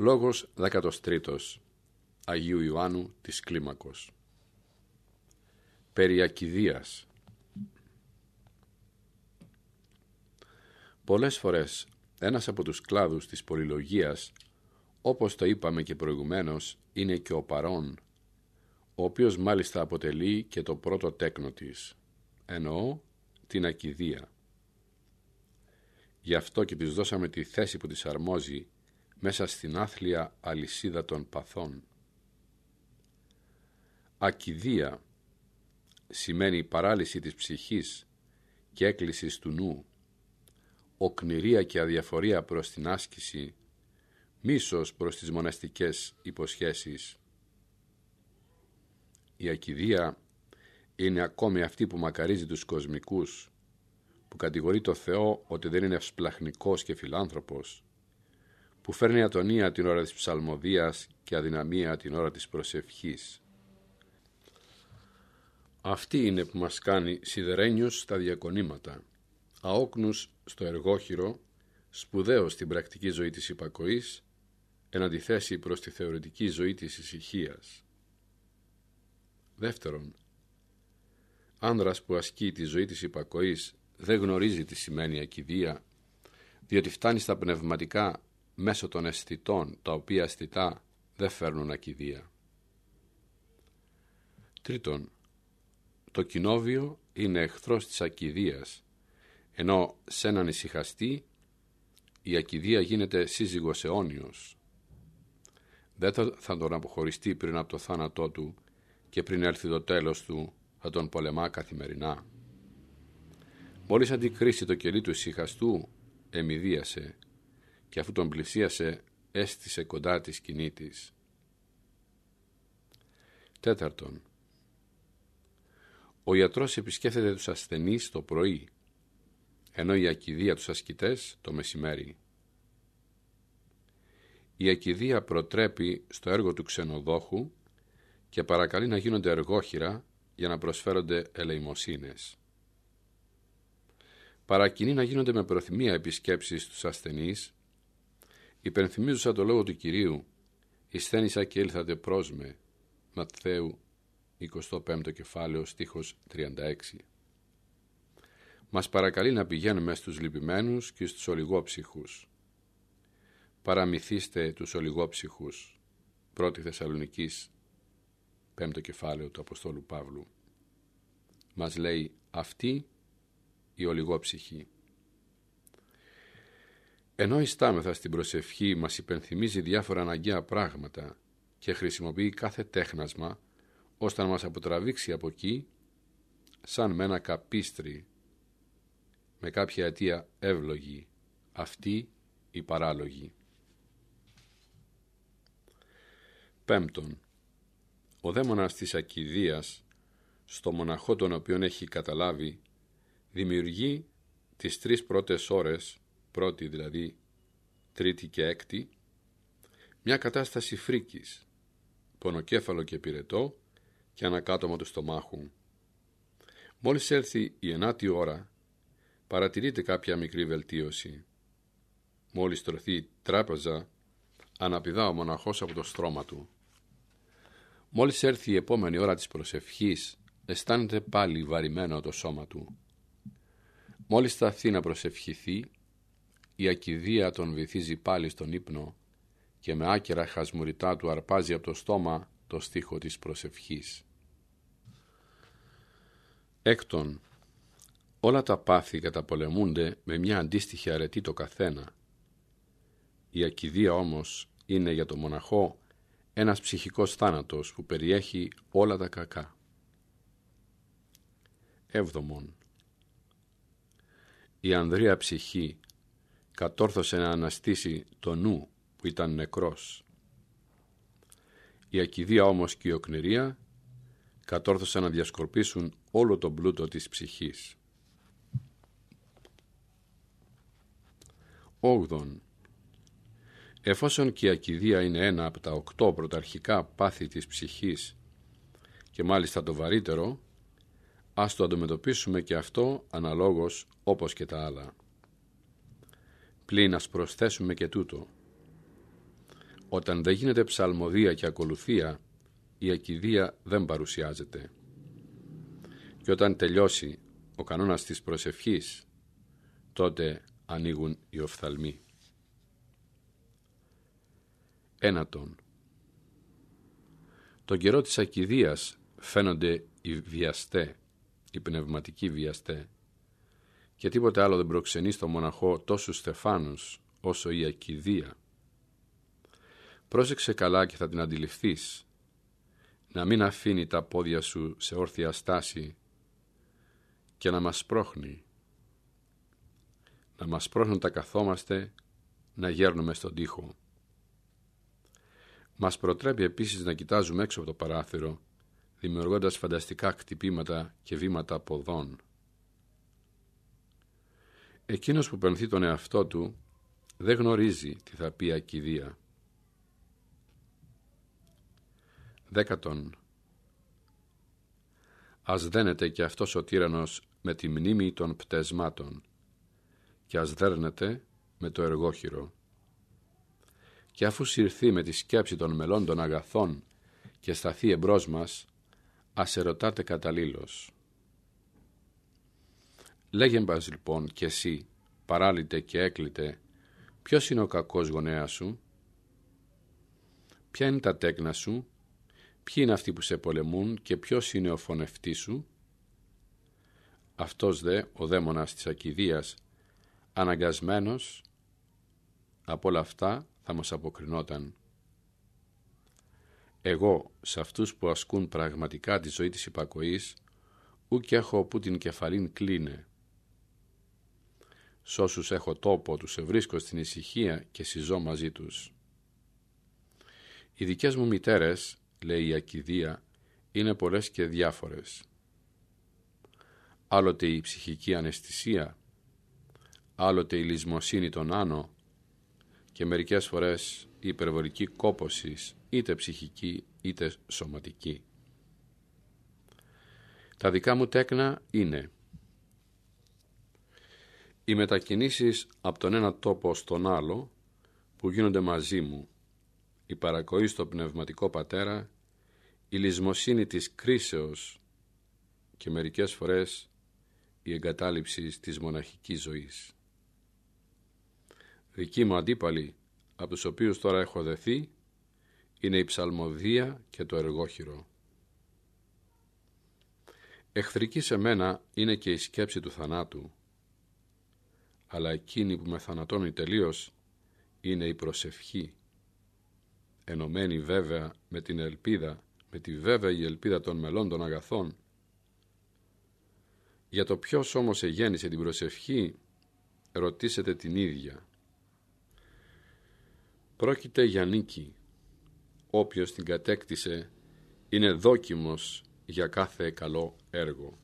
Λόγος 13 Αγίου Ιωάννου της Κλίμακος Περί Ακιδείας Πολλές φορές ένας από τους κλάδους της πολυλογίας, όπως το είπαμε και προηγουμένως, είναι και ο παρόν, ο οποίος μάλιστα αποτελεί και το πρώτο τέκνο της, εννοώ την ακιδεία. Γι' αυτό και της δώσαμε τη θέση που της αρμόζει μέσα στην άθλια αλυσίδα των παθών. Ακιδεία σημαίνει παράλυση της ψυχής και έκκλησης του νου, οκνηρία και αδιαφορία προς την άσκηση, μίσος προς τις μοναστικές υποσχέσεις. Η ακιδεία είναι ακόμη αυτή που μακαρίζει τους κοσμικούς, που κατηγορεί το Θεό ότι δεν είναι ευσπλαχνικός και φιλάνθρωπος, που φέρνει ατονία την ώρα της ψαλμοδίας και αδυναμία την ώρα της προσευχής. Αυτή είναι που μας κάνει σιδερένιους στα διακονήματα, αόκνους στο εργόχειρο, σπουδαίος στην πρακτική ζωή της υπακοής, εν αντιθέσει προς τη θεωρητική ζωή της ησυχίας. Δεύτερον, άνδρας που ασκεί τη ζωή της υπακοής δεν γνωρίζει τι σημαίνει ακιδεία, διότι φτάνει στα πνευματικά μέσω των αισθητών, τα οποία αισθητά δεν φέρνουν ακιδεία. Τρίτον, το κοινόβιο είναι εχθρός της ακιδείας, ενώ σε έναν ησυχαστή η ακιδεία γίνεται σύζυγος αιώνιος. Δεν θα τον αποχωριστεί πριν από το θάνατό του και πριν έρθει το τέλος του θα τον πολεμά καθημερινά. Μόλις αντικρίσει το κελί του ησυχαστού εμιδίασε και αφού τον πλησίασε έστησε κοντά τη σκηνή της. Τέταρτον, ο ιατρός επισκέφτεται τους ασθενείς το πρωί, ενώ η ακιδεία τους ασκητές το μεσημέρι. Η ακιδεία προτρέπει στο έργο του ξενοδόχου και παρακαλεί να γίνονται εργόχειρα για να προσφέρονται ελεημοσύνες. Παρακινεί να γίνονται με προθυμία επισκέψεις στους ασθενείς Υπενθυμίζουσα το λόγο του Κυρίου «Ισθένησα και ήλθατε προς με» Ματθαίου 25ο κεφάλαιο στίχος 36 Μας παρακαλεί να πηγαίνουμε στους λυπημένους και στους ολιγόψυχους. Παραμυθίστε τους ολιγόψυχους. Πρώτη Θεσσαλονικής 5ο κεφάλαιο του Αποστόλου Παύλου. Μας λέει αυτή η ολιγόψυχη. Ενώ ιστάμεθα στην προσευχή μας υπενθυμίζει διάφορα αναγκαία πράγματα και χρησιμοποιεί κάθε τέχνασμα ώστε να μας αποτραβήξει από εκεί σαν με ένα καπίστρι με κάποια αιτία εύλογη αυτή η παράλογη. Πέμπτον, ο δαίμονας της ακιδείας στο μοναχό τον οποίον έχει καταλάβει δημιουργεί τις τρεις πρώτες ώρες πρώτη δηλαδή, τρίτη και έκτη, μια κατάσταση φρίκης, πονοκέφαλο και πυρετό και ανακάτωμα του στομάχου. Μόλις έρθει η ενάτη ώρα, παρατηρείται κάποια μικρή βελτίωση. Μόλις τρωθεί η τράπεζα, αναπηδά ο μοναχός από το στρώμα του. Μόλις έρθει η επόμενη ώρα της προσευχής, αισθάνεται πάλι βαρημένο το σώμα του. Μόλις σταθεί να προσευχηθεί, η ακιδεία τον βυθίζει πάλι στον ύπνο και με άκερα χασμουριτά του αρπάζει από το στόμα το στίχο της προσευχής. Έκτον, όλα τα πάθη καταπολεμούνται με μια αντίστοιχη αρετή το καθένα. Η ακιδεία όμως είναι για το μοναχό ένας ψυχικός θάνατος που περιέχει όλα τα κακά. Έβδομον, η ανδρεία ψυχή κατόρθωσε να αναστήσει το νου που ήταν νεκρός. Η ακιδεία όμως και η οκνηρία κατόρθωσαν να διασκορπίσουν όλο τον πλούτο της ψυχής. Όγδον. Εφόσον και η ακιδεία είναι ένα από τα οκτώ πρωταρχικά πάθη της ψυχής και μάλιστα το βαρύτερο, ας το αντιμετωπίσουμε και αυτό αναλόγως όπως και τα άλλα. Πλην ας προσθέσουμε και τούτο. Όταν δεν γίνεται ψαλμοδία και ακολουθία, η ακιδεία δεν παρουσιάζεται. Και όταν τελειώσει ο κανόνας της προσευχής, τότε ανοίγουν οι οφθαλμοί. Ένατον. Τον καιρό της ακιδείας φαίνονται οι βιαστέ, οι πνευματικοί βιαστέ, και τίποτε άλλο δεν προξενεί στο μοναχό τόσους στεφάνους όσο η ακιδεία. Πρόσεξε καλά και θα την αντιληφθείς, να μην αφήνει τα πόδια σου σε όρθια στάση και να μας πρόχνει. Να μας πρόχνουν τα καθόμαστε, να γέρνουμε στον τοίχο. Μας προτρέπει επίσης να κοιτάζουμε έξω από το παράθυρο, δημιουργώντας φανταστικά χτυπήματα και βήματα ποδών. Εκείνος που πενθεί τον εαυτό του δεν γνωρίζει τι θα πει ακιδεία. Δέκατον. Ας δένεται και αυτός ο τύρανος με τη μνήμη των πτεσμάτων και ας δέρνεται με το εργόχειρο. Και αφού συρθεί με τη σκέψη των μελών των αγαθών και σταθεί εμπρός μας, ας ερωτάτε καταλήλως. Λέγε μπας λοιπόν κι εσύ, παράλυτε και έκλειτε, ποιος είναι ο κακός γονέας σου, ποια είναι τα τέκνα σου, ποιοι είναι αυτοί που σε πολεμούν και ποιος είναι ο φωνευτής σου; Αυτός δε, ο δαίμονας της ακιδείας, αναγκασμένος από όλα αυτά θα μας αποκρινόταν. Εγώ, σε αυτούς που ασκούν πραγματικά τη ζωή της υπακοής, ούκ έχω που την κεφαλήν κλείνε. Σ' όσους έχω τόπο, τους ευρίσκω στην ησυχία και συζώ μαζί τους. Οι δικές μου μητέρες, λέει η Ακιδεία, είναι πολλές και διάφορες. Άλλοτε η ψυχική αναισθησία, άλλοτε η λησμοσύνη των άνω και μερικές φορές η υπερβολική κόποση είτε ψυχική είτε σωματική. Τα δικά μου τέκνα είναι οι μετακινήσεις από τον ένα τόπο στον άλλο που γίνονται μαζί μου, η παρακοή στο πνευματικό πατέρα, η λησμοσύνη της κρίσεως και μερικές φορές η εγκατάλειψη της μοναχικής ζωής. Δικοί μου αντίπαλοι, από τους οποίους τώρα έχω δεθεί, είναι η ψαλμοδία και το εργόχειρο. Εχθρική σε μένα είναι και η σκέψη του θανάτου, αλλά εκείνη που με θανατώνει τελείως είναι η προσευχή, ενωμένη βέβαια με την ελπίδα, με τη βέβαιη ελπίδα των μελών των αγαθών. Για το ποιος όμως εγέννησε την προσευχή, ρωτήσετε την ίδια. Πρόκειται για νίκη. Όποιος την κατέκτησε είναι δόκιμος για κάθε καλό έργο.